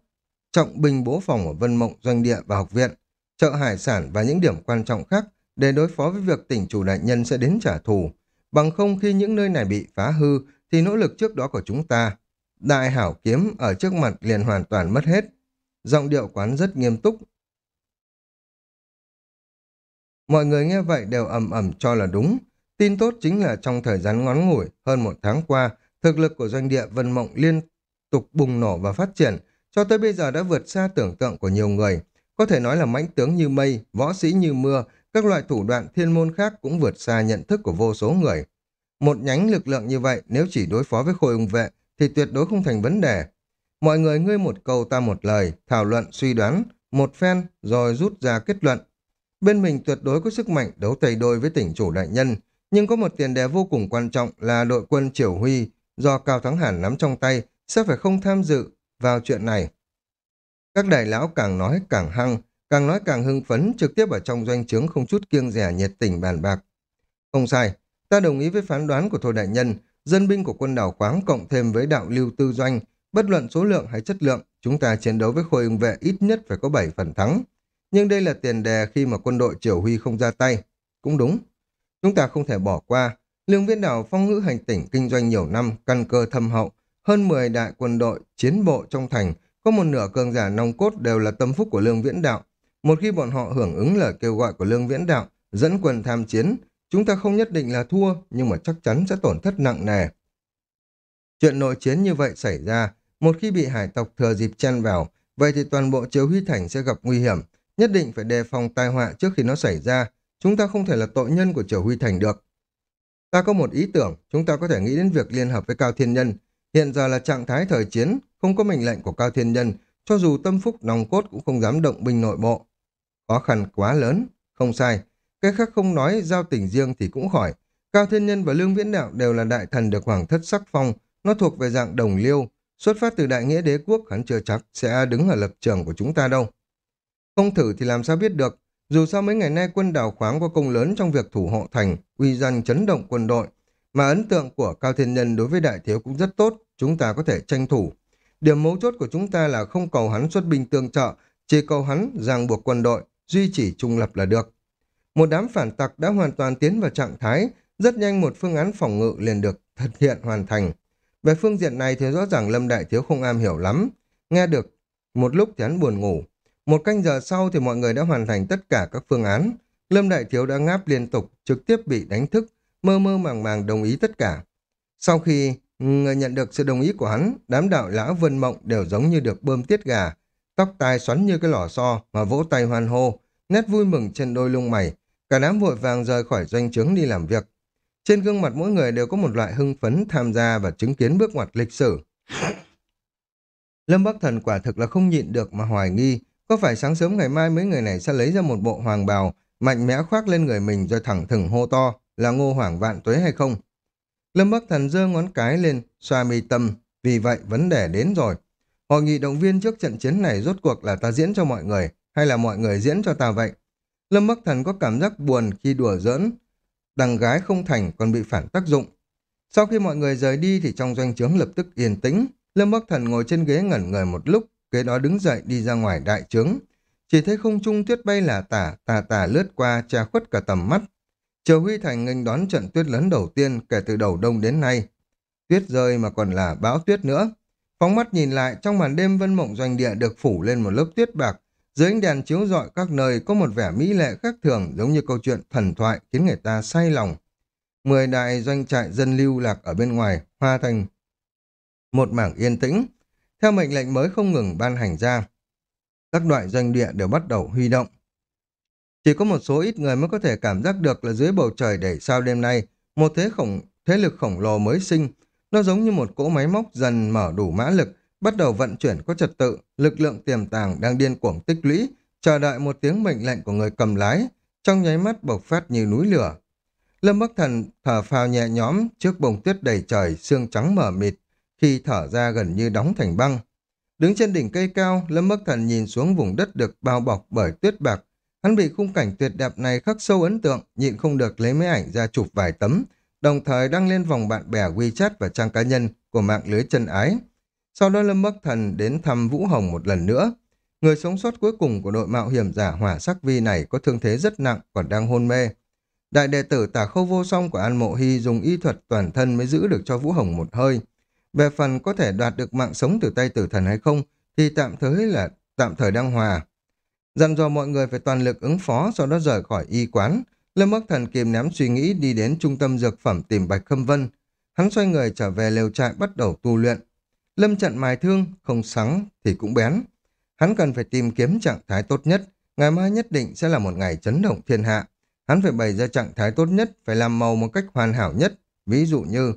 trọng binh bố phòng ở Vân Mộng Doanh Địa và Học viện, chợ hải sản và những điểm quan trọng khác để đối phó với việc tỉnh chủ đại nhân sẽ đến trả thù. Bằng không khi những nơi này bị phá hư thì nỗ lực trước đó của chúng ta, đại hảo kiếm ở trước mặt liền hoàn toàn mất hết. Giọng điệu quán rất nghiêm túc. Mọi người nghe vậy đều ầm ầm cho là đúng. Tin tốt chính là trong thời gian ngắn ngủi, hơn một tháng qua, thực lực của doanh địa Vân Mộng liên tục bùng nổ và phát triển, cho tới bây giờ đã vượt xa tưởng tượng của nhiều người. Có thể nói là mãnh tướng như mây, võ sĩ như mưa, các loại thủ đoạn thiên môn khác cũng vượt xa nhận thức của vô số người. Một nhánh lực lượng như vậy nếu chỉ đối phó với khối ung vệ thì tuyệt đối không thành vấn đề. Mọi người ngươi một câu ta một lời, thảo luận, suy đoán, một phen rồi rút ra kết luận. Bên mình tuyệt đối có sức mạnh đấu tay đôi với tỉnh chủ đại nhân, nhưng có một tiền đề vô cùng quan trọng là đội quân Triều Huy do Cao Thắng Hàn nắm trong tay sẽ phải không tham dự vào chuyện này. Các đại lão càng nói càng hăng, càng nói càng hưng phấn, trực tiếp ở trong doanh trướng không chút kiêng rẻ nhiệt tình bàn bạc. Không sai, ta đồng ý với phán đoán của Thôi Đại Nhân, dân binh của quân đảo khoáng cộng thêm với đạo lưu tư doanh, bất luận số lượng hay chất lượng, chúng ta chiến đấu với khôi ưng vệ ít nhất phải có 7 phần thắng. Nhưng đây là tiền đề khi mà quân đội triều huy không ra tay. Cũng đúng. Chúng ta không thể bỏ qua. Lương viên đảo phong ngữ hành tỉnh kinh doanh nhiều năm, căn cơ thâm hậu, hơn 10 đại quân đội, chiến bộ trong thành, có một nửa cường giả nòng cốt đều là tâm phúc của Lương Viễn Đạo. Một khi bọn họ hưởng ứng lời kêu gọi của Lương Viễn Đạo, dẫn quân tham chiến, chúng ta không nhất định là thua, nhưng mà chắc chắn sẽ tổn thất nặng nề. Chuyện nội chiến như vậy xảy ra, một khi bị hải tộc thừa dịp chen vào, vậy thì toàn bộ chiếu huy thành sẽ gặp nguy hiểm, nhất định phải đề phòng tai họa trước khi nó xảy ra. Chúng ta không thể là tội nhân của triều huy thành được. Ta có một ý tưởng, chúng ta có thể nghĩ đến việc liên hợp với Cao Thiên Nhân, Hiện giờ là trạng thái thời chiến, không có mệnh lệnh của Cao Thiên Nhân, cho dù tâm phúc nòng cốt cũng không dám động binh nội bộ. Khó khăn quá lớn, không sai. Cái khác không nói, giao tình riêng thì cũng khỏi. Cao Thiên Nhân và Lương Viễn Đạo đều là đại thần được hoàng thất sắc phong, nó thuộc về dạng đồng liêu. Xuất phát từ đại nghĩa đế quốc, hắn chưa chắc sẽ đứng ở lập trường của chúng ta đâu. Không thử thì làm sao biết được, dù sao mấy ngày nay quân đào khoáng có công lớn trong việc thủ hộ thành, uy danh chấn động quân đội, mà ấn tượng của Cao Thiên Nhân đối với đại thiếu cũng rất tốt, chúng ta có thể tranh thủ. Điểm mấu chốt của chúng ta là không cầu hắn xuất binh tương trợ, chỉ cầu hắn ràng buộc quân đội, duy trì trung lập là được. Một đám phản tặc đã hoàn toàn tiến vào trạng thái, rất nhanh một phương án phòng ngự liền được thực hiện hoàn thành. Về phương diện này thì rõ ràng Lâm Đại Thiếu không am hiểu lắm. Nghe được một lúc thì hắn buồn ngủ. Một canh giờ sau thì mọi người đã hoàn thành tất cả các phương án. Lâm Đại Thiếu đã ngáp liên tục, trực tiếp bị đánh thức, mơ mơ màng màng đồng ý tất cả. Sau khi người nhận được sự đồng ý của hắn, đám đạo lão vân mộng đều giống như được bơm tiết gà, tóc tai xoắn như cái lò xo mà vỗ tay hoan hô, nét vui mừng trên đôi lông mày, cả đám vội vàng rời khỏi doanh trướng đi làm việc. Trên gương mặt mỗi người đều có một loại hưng phấn tham gia và chứng kiến bước ngoặt lịch sử. Lâm Bắc Thần quả thực là không nhịn được mà hoài nghi, có phải sáng sớm ngày mai mấy người này sẽ lấy ra một bộ hoàng bào, mạnh mẽ khoác lên người mình rồi thẳng thừng hô to là ngô hoàng vạn tuế hay không? Lâm Bắc Thần giơ ngón cái lên, xoa mi tâm, vì vậy vấn đề đến rồi. Hội nghị động viên trước trận chiến này rốt cuộc là ta diễn cho mọi người, hay là mọi người diễn cho ta vậy? Lâm Bắc Thần có cảm giác buồn khi đùa giỡn, đằng gái không thành còn bị phản tác dụng. Sau khi mọi người rời đi thì trong doanh trướng lập tức yên tĩnh, Lâm Bắc Thần ngồi trên ghế ngẩn người một lúc, kế đó đứng dậy đi ra ngoài đại trướng. Chỉ thấy không trung tuyết bay là tả, tà tà lướt qua, che khuất cả tầm mắt. Triều Huy Thành nghênh đón trận tuyết lớn đầu tiên kể từ đầu đông đến nay. Tuyết rơi mà còn là bão tuyết nữa. Phóng mắt nhìn lại, trong màn đêm vân mộng doanh địa được phủ lên một lớp tuyết bạc. Dưới ánh đèn chiếu rọi các nơi có một vẻ mỹ lệ khác thường giống như câu chuyện thần thoại khiến người ta say lòng. Mười đại doanh trại dân lưu lạc ở bên ngoài, hoa thành một mảng yên tĩnh. Theo mệnh lệnh mới không ngừng ban hành ra, các loại doanh địa đều bắt đầu huy động. Chỉ có một số ít người mới có thể cảm giác được là dưới bầu trời đầy sao đêm nay, một thế khổng thế lực khổng lồ mới sinh, nó giống như một cỗ máy móc dần mở đủ mã lực, bắt đầu vận chuyển có trật tự, lực lượng tiềm tàng đang điên cuồng tích lũy, chờ đợi một tiếng mệnh lệnh của người cầm lái, trong nháy mắt bộc phát như núi lửa. Lâm Bắc Thần thở phào nhẹ nhõm trước bông tuyết đầy trời, xương trắng mở mịt, khi thở ra gần như đóng thành băng. Đứng trên đỉnh cây cao, Lâm Bắc Thần nhìn xuống vùng đất được bao bọc bởi tuyết bạc. Hắn bị khung cảnh tuyệt đẹp này khắc sâu ấn tượng, nhịn không được lấy máy ảnh ra chụp vài tấm, đồng thời đăng lên vòng bạn bè WeChat và trang cá nhân của mạng lưới chân ái. Sau đó Lâm Bắc Thần đến thăm Vũ Hồng một lần nữa. Người sống sót cuối cùng của đội mạo hiểm giả hỏa sắc vi này có thương thế rất nặng, còn đang hôn mê. Đại đệ tử tả khâu vô song của An Mộ Hy dùng y thuật toàn thân mới giữ được cho Vũ Hồng một hơi. Về phần có thể đoạt được mạng sống từ tay tử thần hay không, thì tạm thời là tạm thời đang hòa. Dặn dò mọi người phải toàn lực ứng phó, sau đó rời khỏi y quán. Lâm Bắc Thần kìm ném suy nghĩ đi đến trung tâm dược phẩm tìm Bạch Khâm Vân. Hắn xoay người trở về lều trại bắt đầu tu luyện. Lâm trận mài thương, không sắng thì cũng bén. Hắn cần phải tìm kiếm trạng thái tốt nhất, ngày mai nhất định sẽ là một ngày chấn động thiên hạ. Hắn phải bày ra trạng thái tốt nhất, phải làm màu một cách hoàn hảo nhất. Ví dụ như,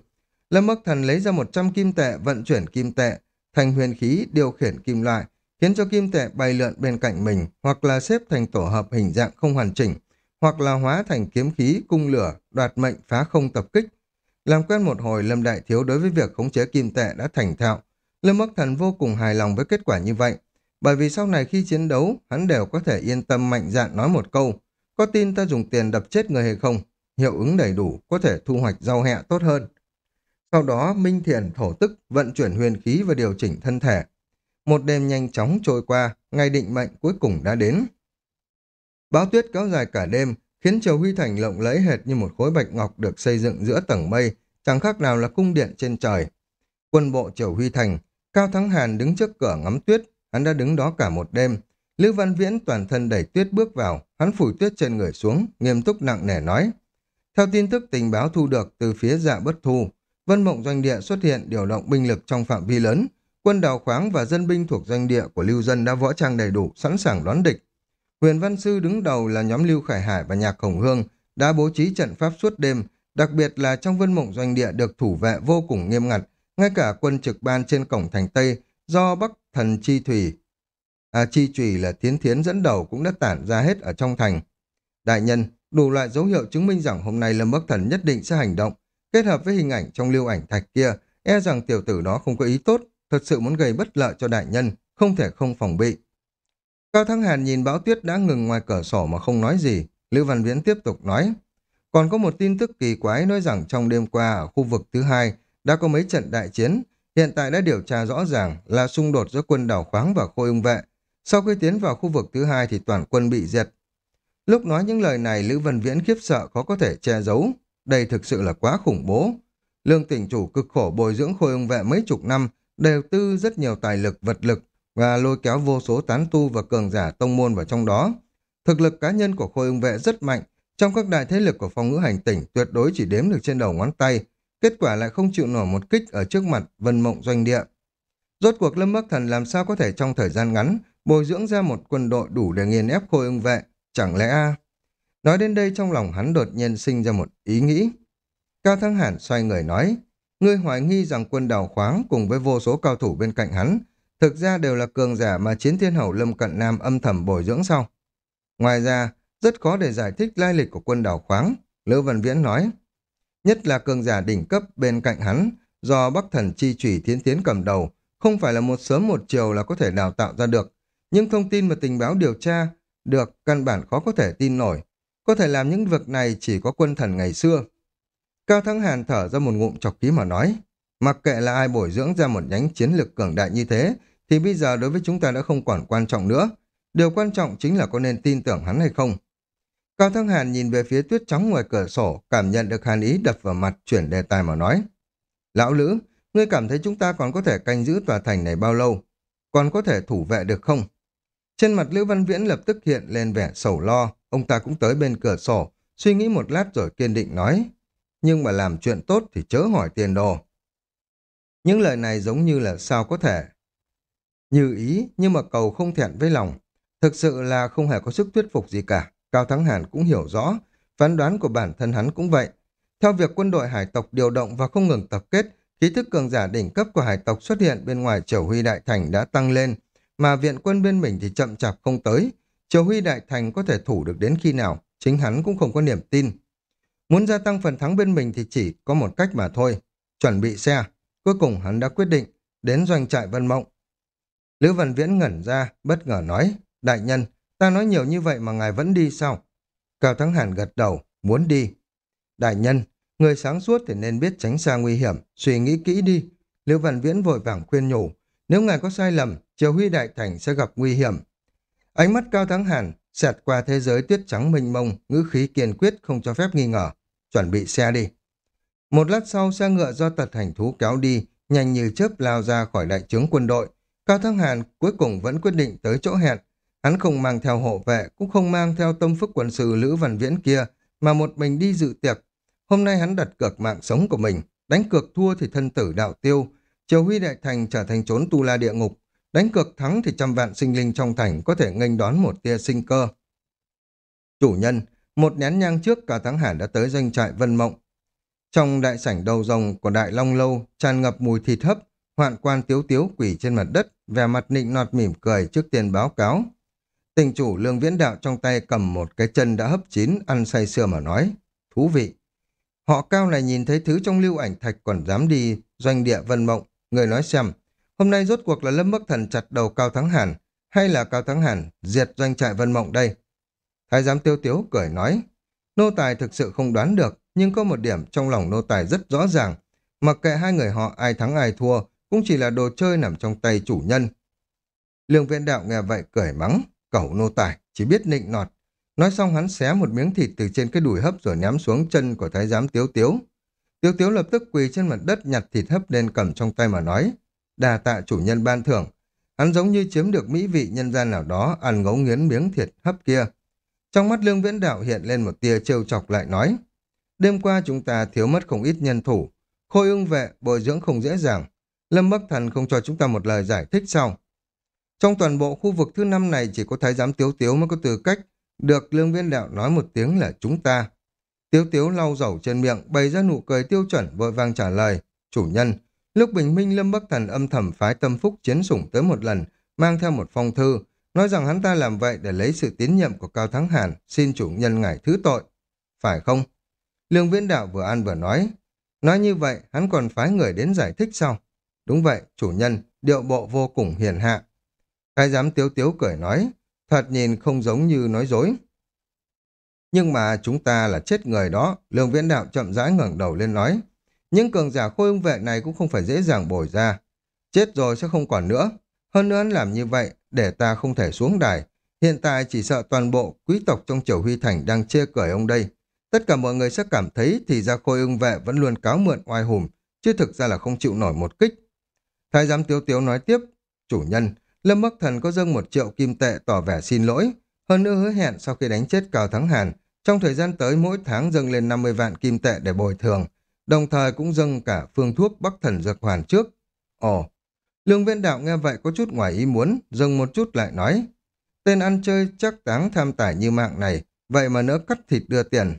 Lâm Bắc Thần lấy ra 100 kim tệ vận chuyển kim tệ, thành huyền khí điều khiển kim loại, khiến cho kim tệ bay lượn bên cạnh mình, hoặc là xếp thành tổ hợp hình dạng không hoàn chỉnh, hoặc là hóa thành kiếm khí, cung lửa, đoạt mệnh phá không tập kích. Làm quen một hồi, Lâm Đại Thiếu đối với việc khống chế kim tệ đã thành thạo. Lâm Bắc Thần vô cùng hài lòng với kết quả như vậy, bởi vì sau này khi chiến đấu, hắn đều có thể yên tâm mạnh dạn nói một câu, có tin ta dùng tiền đập chết người hay không? Hiệu ứng đầy đủ, có thể thu hoạch rau hẹ tốt hơn. Sau đó, Minh Thiện thổ tức, vận chuyển huyền khí và điều chỉnh thân thể. Một đêm nhanh chóng trôi qua, ngày định mệnh cuối cùng đã đến. Báo tuyết kéo dài cả đêm, khiến Triều Huy Thành lộng lẫy hệt như một khối bạch ngọc được xây dựng giữa tầng mây, chẳng khác nào là cung điện trên trời. Quân bộ Triều Huy Thành, Cao Thắng Hàn đứng trước cửa ngắm tuyết, hắn đã đứng đó cả một đêm. Lưu Văn Viễn toàn thân đẩy tuyết bước vào, hắn phủi tuyết trên người xuống, nghiêm túc nặng nề nói. Theo tin tức tình báo thu được từ phía dạ bất thu, Vân Mộng Doanh Địa xuất hiện điều động binh lực trong phạm vi lớn, quân đào khoáng và dân binh thuộc doanh địa của Lưu Dân đã võ trang đầy đủ, sẵn sàng đón địch. Huyền Văn Sư đứng đầu là nhóm Lưu Khải Hải và Nhạc Hồng Hương, đã bố trí trận pháp suốt đêm, đặc biệt là trong Vân Mộng Doanh Địa được thủ vệ vô cùng nghiêm ngặt, ngay cả quân trực ban trên cổng thành Tây do Bắc Thần Chi Thủy, à, Chi Trùy là Thiến Thiến dẫn đầu cũng đã tản ra hết ở trong thành. Đại nhân, đủ loại dấu hiệu chứng minh rằng hôm nay Lâm Bắc Thần nhất định sẽ hành động, Kết hợp với hình ảnh trong lưu ảnh thạch kia, e rằng tiểu tử đó không có ý tốt, thật sự muốn gây bất lợi cho đại nhân, không thể không phòng bị. Cao Thăng Hàn nhìn bão tuyết đã ngừng ngoài cửa sổ mà không nói gì, Lưu Văn Viễn tiếp tục nói. Còn có một tin tức kỳ quái nói rằng trong đêm qua ở khu vực thứ hai đã có mấy trận đại chiến, hiện tại đã điều tra rõ ràng là xung đột giữa quân đảo khoáng và khôi ung vệ. Sau khi tiến vào khu vực thứ hai thì toàn quân bị diệt. Lúc nói những lời này, Lữ Văn Viễn khiếp sợ khó có thể che giấu. Đây thực sự là quá khủng bố. Lương tỉnh chủ cực khổ bồi dưỡng khôi ung vệ mấy chục năm, đều tư rất nhiều tài lực, vật lực và lôi kéo vô số tán tu và cường giả tông môn vào trong đó. Thực lực cá nhân của khôi ung vệ rất mạnh, trong các đại thế lực của phong ngữ hành tỉnh tuyệt đối chỉ đếm được trên đầu ngón tay, kết quả lại không chịu nổi một kích ở trước mặt vân mộng doanh địa. Rốt cuộc Lâm Bắc Thần làm sao có thể trong thời gian ngắn bồi dưỡng ra một quân đội đủ để nghiền ép khôi ưng vệ, chẳng lẽ a Nói đến đây trong lòng hắn đột nhiên sinh ra một ý nghĩ. Cao Thăng Hàn xoay người nói, ngươi hoài nghi rằng quân đào khoáng cùng với vô số cao thủ bên cạnh hắn, thực ra đều là cường giả mà chiến thiên hậu Lâm Cận Nam âm thầm bồi dưỡng sau. Ngoài ra, rất khó để giải thích lai lịch của quân đào khoáng, Lữ Văn Viễn nói. Nhất là cường giả đỉnh cấp bên cạnh hắn, do Bắc Thần Chi Chủy Thiến Tiến cầm đầu, không phải là một sớm một chiều là có thể đào tạo ra được. Nhưng thông tin mà tình báo điều tra được căn bản khó có thể tin nổi, có thể làm những việc này chỉ có quân thần ngày xưa. Cao Thắng Hàn thở ra một ngụm chọc khí mà nói, Mặc kệ là ai bồi dưỡng ra một nhánh chiến lược cường đại như thế, thì bây giờ đối với chúng ta đã không còn quan trọng nữa. Điều quan trọng chính là có nên tin tưởng hắn hay không. Cao Thăng Hàn nhìn về phía tuyết trắng ngoài cửa sổ, cảm nhận được hàn ý đập vào mặt, chuyển đề tài mà nói. Lão Lữ, ngươi cảm thấy chúng ta còn có thể canh giữ tòa thành này bao lâu? Còn có thể thủ vệ được không? Trên mặt Lữ Văn Viễn lập tức hiện lên vẻ sầu lo, ông ta cũng tới bên cửa sổ, suy nghĩ một lát rồi kiên định nói. Nhưng mà làm chuyện tốt thì chớ hỏi tiền đồ. Những lời này giống như là sao có thể. Như ý, nhưng mà cầu không thẹn với lòng. Thực sự là không hề có sức thuyết phục gì cả. Cao Thắng Hàn cũng hiểu rõ, phán đoán của bản thân hắn cũng vậy. Theo việc quân đội hải tộc điều động và không ngừng tập kết, khí thức cường giả đỉnh cấp của hải tộc xuất hiện bên ngoài triều huy đại thành đã tăng lên, mà viện quân bên mình thì chậm chạp không tới. Triều huy đại thành có thể thủ được đến khi nào, chính hắn cũng không có niềm tin. Muốn gia tăng phần thắng bên mình thì chỉ có một cách mà thôi, chuẩn bị xe. Cuối cùng hắn đã quyết định đến doanh trại Vân Mộng. Lữ Văn Viễn ngẩn ra, bất ngờ nói, đại nhân, ta nói nhiều như vậy mà ngài vẫn đi sao? Cao Thắng Hàn gật đầu, muốn đi. Đại nhân, người sáng suốt thì nên biết tránh xa nguy hiểm, suy nghĩ kỹ đi. Liễu Văn Viễn vội vàng khuyên nhủ, nếu ngài có sai lầm, Triều Huy Đại Thành sẽ gặp nguy hiểm. Ánh mắt Cao Thắng Hàn xẹt qua thế giới tuyết trắng mênh mông, ngữ khí kiên quyết không cho phép nghi ngờ. Chuẩn bị xe đi. Một lát sau, xe ngựa do tật hành thú kéo đi, nhanh như chớp lao ra khỏi đại trướng quân đội. Cao Thắng Hàn cuối cùng vẫn quyết định tới chỗ hẹn. Hắn không mang theo hộ vệ, cũng không mang theo tâm phức quân sự Lữ Văn Viễn kia, mà một mình đi dự tiệc. Hôm nay hắn đặt cược mạng sống của mình, đánh cược thua thì thân tử đạo tiêu, Triều Huy Đại Thành trở thành trốn tu la địa ngục, đánh cược thắng thì trăm vạn sinh linh trong thành có thể nghênh đón một tia sinh cơ. Chủ nhân, một nén nhang trước cả tháng hẳn đã tới doanh trại Vân Mộng. Trong đại sảnh đầu rồng của Đại Long Lâu tràn ngập mùi thịt hấp, hoạn quan tiếu tiếu quỷ trên mặt đất, vẻ mặt nịnh nọt mỉm cười trước tiền báo cáo. Tình chủ lương viễn đạo trong tay cầm một cái chân đã hấp chín, ăn say sưa mà nói. Thú vị. Họ cao này nhìn thấy thứ trong lưu ảnh thạch còn dám đi doanh địa Vân Mộng. Người nói xem, hôm nay rốt cuộc là Lâm Bắc Thần chặt đầu Cao Thắng Hàn, hay là Cao Thắng Hàn diệt doanh trại Vân Mộng đây? Thái giám tiêu tiếu cười nói, nô tài thực sự không đoán được, nhưng có một điểm trong lòng nô tài rất rõ ràng. Mặc kệ hai người họ ai thắng ai thua, cũng chỉ là đồ chơi nằm trong tay chủ nhân. Lương viện đạo nghe vậy cười mắng, cẩu nô tài, chỉ biết nịnh nọt. Nói xong hắn xé một miếng thịt từ trên cái đùi hấp rồi ném xuống chân của thái giám tiếu tiếu. Tiếu tiếu lập tức quỳ trên mặt đất nhặt thịt hấp lên cầm trong tay mà nói, đà tạ chủ nhân ban thưởng. Hắn giống như chiếm được mỹ vị nhân gian nào đó ăn ngấu nghiến miếng thịt hấp kia. Trong mắt lương viễn đạo hiện lên một tia trêu chọc lại nói, đêm qua chúng ta thiếu mất không ít nhân thủ, khôi ưng vệ bồi dưỡng không dễ dàng, Lâm Bắc Thần không cho chúng ta một lời giải thích sau trong toàn bộ khu vực thứ năm này chỉ có thái giám tiếu tiếu mới có tư cách được lương viên đạo nói một tiếng là chúng ta. Tiếu tiếu lau dầu trên miệng, bày ra nụ cười tiêu chuẩn vội vàng trả lời. Chủ nhân, lúc bình minh Lâm Bắc Thần âm thầm phái tâm phúc chiến sủng tới một lần, mang theo một phong thư, nói rằng hắn ta làm vậy để lấy sự tín nhiệm của Cao Thắng Hàn, xin chủ nhân ngài thứ tội. Phải không? Lương Viễn Đạo vừa ăn vừa nói. Nói như vậy, hắn còn phái người đến giải thích sau Đúng vậy, chủ nhân, điệu bộ vô cùng hiền hạ. Thái giám tiếu tiếu cười nói, thật nhìn không giống như nói dối. Nhưng mà chúng ta là chết người đó, lương viễn đạo chậm rãi ngẩng đầu lên nói. Những cường giả khôi ung vệ này cũng không phải dễ dàng bồi ra. Chết rồi sẽ không còn nữa. Hơn nữa làm như vậy, để ta không thể xuống đài. Hiện tại chỉ sợ toàn bộ quý tộc trong triều huy thành đang chê cười ông đây. Tất cả mọi người sẽ cảm thấy thì ra khôi ung vệ vẫn luôn cáo mượn oai hùng, chứ thực ra là không chịu nổi một kích. Thái giám tiếu tiếu nói tiếp, chủ nhân, Lâm Bắc Thần có dâng một triệu kim tệ tỏ vẻ xin lỗi, hơn nữa hứa hẹn sau khi đánh chết Cao Thắng Hàn, trong thời gian tới mỗi tháng dâng lên 50 vạn kim tệ để bồi thường, đồng thời cũng dâng cả phương thuốc Bắc Thần Dược Hoàn trước. Ồ, Lương Viên Đạo nghe vậy có chút ngoài ý muốn, dâng một chút lại nói, tên ăn chơi chắc táng tham tài như mạng này, vậy mà nỡ cắt thịt đưa tiền,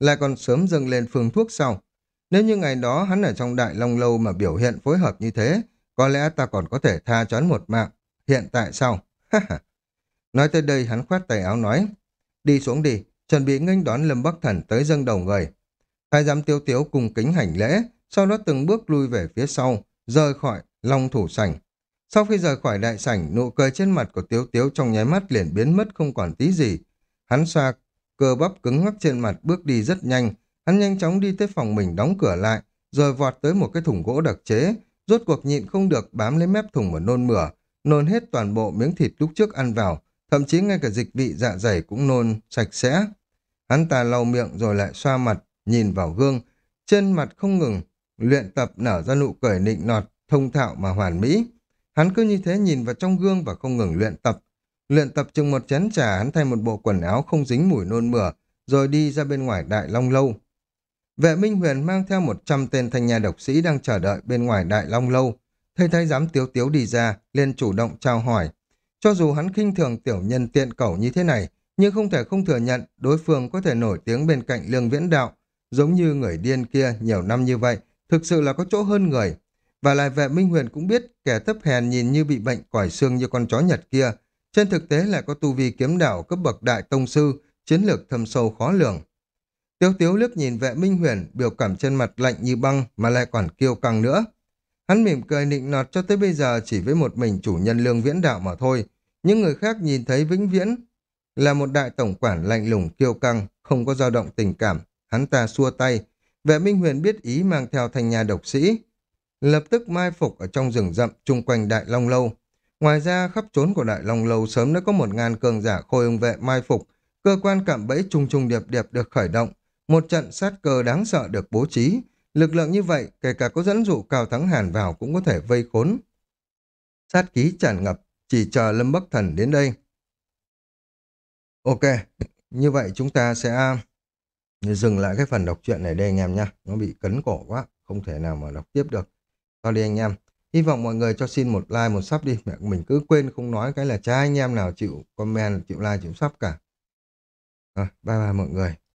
lại còn sớm dâng lên phương thuốc sau. Nếu như ngày đó hắn ở trong đại long lâu mà biểu hiện phối hợp như thế, có lẽ ta còn có thể tha cho hắn một mạng. Hiện tại sao? nói tới đây hắn khoát tay áo nói, đi xuống đi, chuẩn bị nghênh đón Lâm Bắc Thần tới dâng đầu người. Hai giám tiêu tiếu cùng kính hành lễ, sau đó từng bước lui về phía sau, rời khỏi long thủ sảnh. Sau khi rời khỏi đại sảnh, nụ cười trên mặt của tiếu tiếu trong nháy mắt liền biến mất không còn tí gì. Hắn xoa cơ bắp cứng ngắc trên mặt bước đi rất nhanh, hắn nhanh chóng đi tới phòng mình đóng cửa lại, rồi vọt tới một cái thùng gỗ đặc chế, rốt cuộc nhịn không được bám lấy mép thùng mà nôn mửa, nôn hết toàn bộ miếng thịt lúc trước ăn vào, thậm chí ngay cả dịch vị dạ dày cũng nôn sạch sẽ. Hắn ta lau miệng rồi lại xoa mặt, nhìn vào gương, trên mặt không ngừng, luyện tập nở ra nụ cười nịnh nọt, thông thạo mà hoàn mỹ. Hắn cứ như thế nhìn vào trong gương và không ngừng luyện tập. Luyện tập chừng một chén trà, hắn thay một bộ quần áo không dính mùi nôn mửa, rồi đi ra bên ngoài đại long lâu. Vệ Minh Huyền mang theo một trăm tên thanh nhà độc sĩ đang chờ đợi bên ngoài đại long lâu. Thầy thái giám tiếu tiếu đi ra, liền chủ động trao hỏi. Cho dù hắn khinh thường tiểu nhân tiện cẩu như thế này, nhưng không thể không thừa nhận đối phương có thể nổi tiếng bên cạnh lương viễn đạo, giống như người điên kia nhiều năm như vậy, thực sự là có chỗ hơn người. Và lại vệ Minh Huyền cũng biết kẻ thấp hèn nhìn như bị bệnh còi xương như con chó Nhật kia, trên thực tế lại có tu vi kiếm đạo cấp bậc đại tông sư, chiến lược thâm sâu khó lường. Tiếu tiếu liếc nhìn vệ Minh Huyền, biểu cảm trên mặt lạnh như băng mà lại còn kiêu căng nữa. Hắn mỉm cười nịnh nọt cho tới bây giờ chỉ với một mình chủ nhân lương viễn đạo mà thôi. Những người khác nhìn thấy vĩnh viễn là một đại tổng quản lạnh lùng kiêu căng, không có dao động tình cảm. Hắn ta xua tay. Vệ Minh Huyền biết ý mang theo thành nhà độc sĩ. Lập tức mai phục ở trong rừng rậm chung quanh Đại Long Lâu. Ngoài ra, khắp trốn của Đại Long Lâu sớm đã có một ngàn cường giả khôi ông vệ mai phục. Cơ quan cạm bẫy trung trung điệp điệp được khởi động. Một trận sát cơ đáng sợ được bố trí. Lực lượng như vậy, kể cả có dẫn dụ Cao Thắng Hàn vào cũng có thể vây khốn. Sát ký tràn ngập, chỉ chờ Lâm Bắc Thần đến đây. Ok, như vậy chúng ta sẽ dừng lại cái phần đọc truyện này đây anh em nhé. Nó bị cấn cổ quá, không thể nào mà đọc tiếp được. Thôi đi anh em. Hy vọng mọi người cho xin một like, một sub đi. Mẹ mình cứ quên không nói cái là cha anh em nào chịu comment, chịu like, chịu sub cả. À, bye bye mọi người.